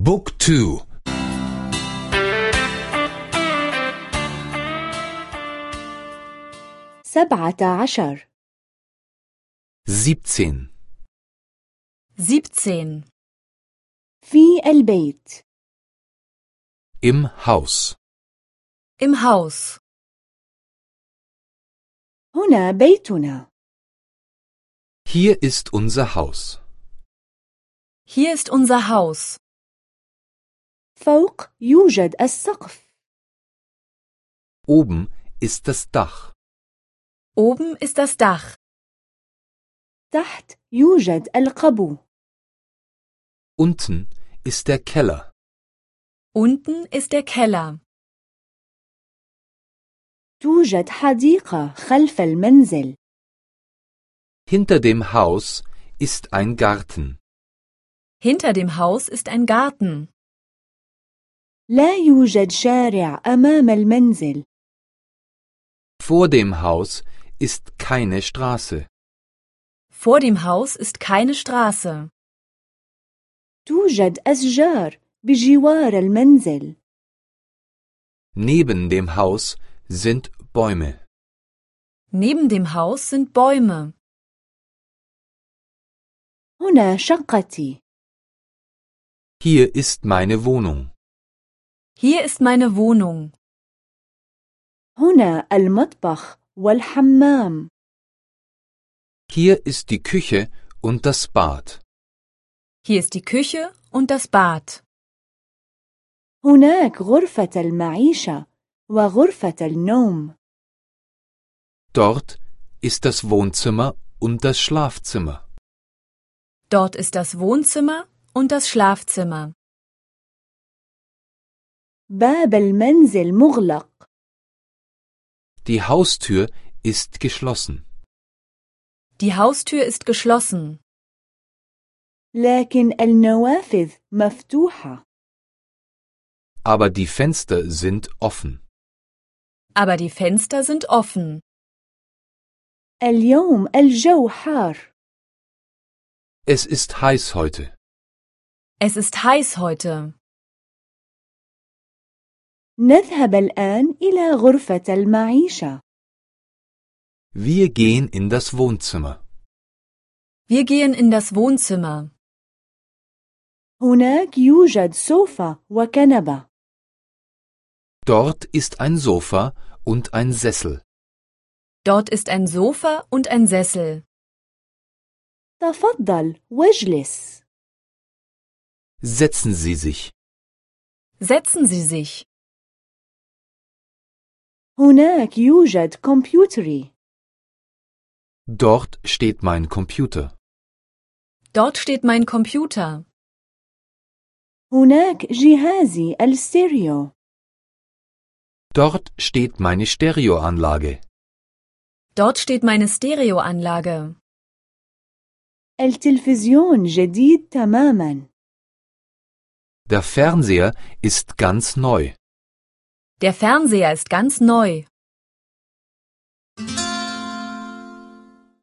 بوك تو سبعة عشر siebzehn siebzehn في البيت im Haus im Haus هنا بيتنا hier ist unser Haus hier ist unser Haus فوق يوجد السقف oben ist das Dach oben ist das Dach تحت يوجد القبو unten ist der Keller unten ist der Keller توجد حديقة خلف المنزل hinter dem Haus ist ein Garten hinter dem Haus ist ein Garten لا يوجد شارع أمام المنزل vor dem Haus ist keine Straße vor dem Haus ist keine Straße توجد أشجار بجوار المنزل neben dem Haus sind Bäume neben dem Haus sind Bäume هنا شقتي hier ist meine Wohnung hier ist meine Wohnung هنا المطبخ والحمام hier ist die Küche und das Bad hier ist die Küche und das Bad هناك غرفة المعيشة وغرفة النوم dort ist das Wohnzimmer und das Schlafzimmer dort ist das Wohnzimmer und das Schlafzimmer باب المنزل مغلق die Haustür ist geschlossen die Haustür ist geschlossen لكن النوافذ مفتوحة aber die Fenster sind offen aber die Fenster sind offen اليوم الجو حار es ist heiß heute es ist heiß heute نذهب الآن إلى غرفة المعيشة wir gehen in das Wohnzimmer wir gehen in das Wohnzimmer هناك يوجد سوفا وكنبة dort ist ein Sofa und ein Sessel dort ist ein Sofa und ein Sessel تفضل واجلس setzen Sie sich setzen Sie sich هناك يوجد كمبيوتري dort steht mein Computer dort steht mein Computer هناك جهازي الستيريو dort steht meine Stereoanlage dort steht meine Stereoanlage التلفزيون جديد تماما der Fernseher ist ganz neu der Fernseher ist ganz neu